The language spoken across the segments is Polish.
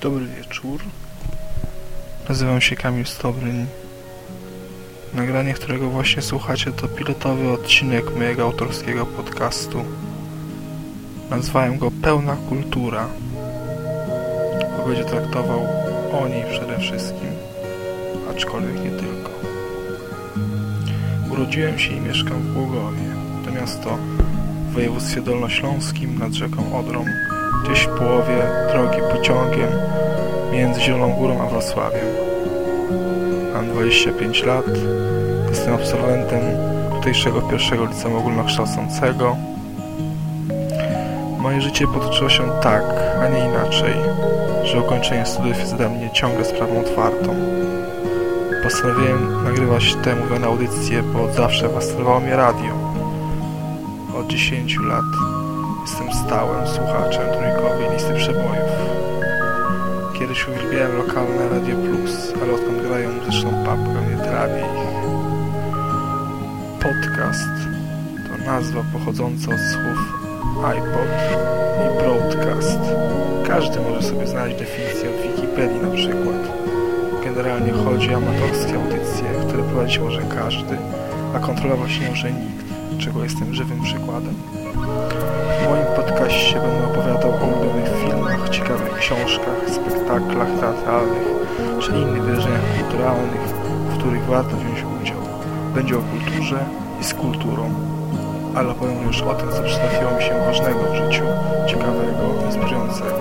Dobry wieczór. Nazywam się Kamil Stobryń. Nagranie, którego właśnie słuchacie, to pilotowy odcinek mojego autorskiego podcastu. Nazwałem go Pełna Kultura. Bo będzie traktował o niej przede wszystkim, aczkolwiek nie tylko. Urodziłem się i mieszkam w Głogowie. To miasto w województwie dolnośląskim nad rzeką Odrą, gdzieś w połowie drogi pociągiem między Zieloną Górą a Wrocławiem. Mam 25 lat, jestem absolwentem tutejszego pierwszego liceum ogólnokształcącego. Moje życie potoczyło się tak, a nie inaczej, że ukończenie studiów jest dla mnie ciągle sprawą otwartą. Postanowiłem nagrywać te mówione audycje, bo zawsze fascynowało mnie radio. Od 10 lat jestem stałym słuchaczem trójkowej listy przebojów. Kiedyś uwielbiałem lokalne Radio Plus, ale odkąd grają muzyczną papkę, nie trawię ich. Podcast to nazwa pochodząca od słów iPod i broadcast. Każdy może sobie znaleźć definicję w Wikipedii na przykład. Generalnie chodzi o amatorskie audycje, które prowadzić może każdy, a kontrolować nie może nikt, czego jestem żywym przykładem. Moim podcaście będę opowiadał o ulubionych filmach, ciekawych książkach, spektaklach teatralnych czy innych wydarzeniach kulturalnych, w których warto wziąć udział. Będzie o kulturze i z kulturą, ale opowiem już o tym, co przytrafiło mi się ważnego w życiu, ciekawego, inspirującego.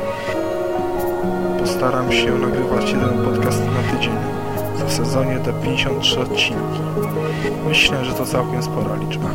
Postaram się nagrywać jeden podcast na tydzień, w sezonie te 53 odcinki. Myślę, że to całkiem spora liczba.